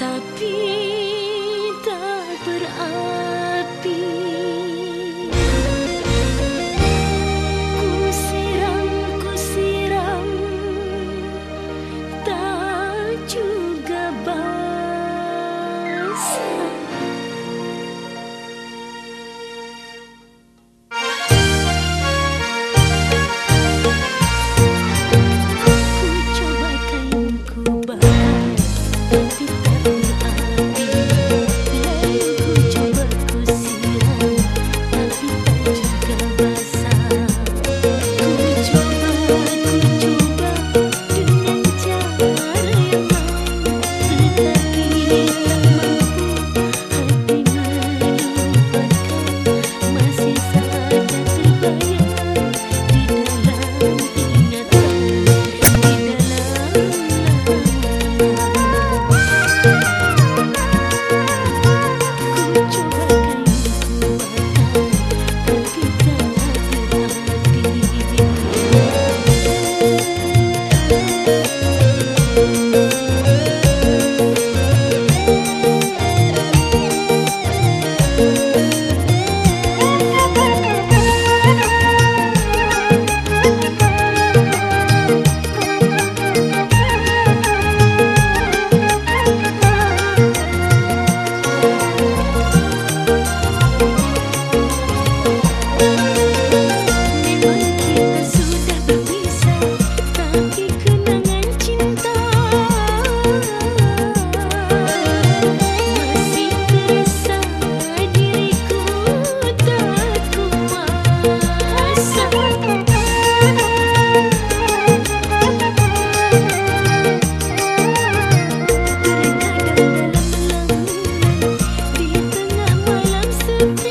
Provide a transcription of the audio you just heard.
tapi to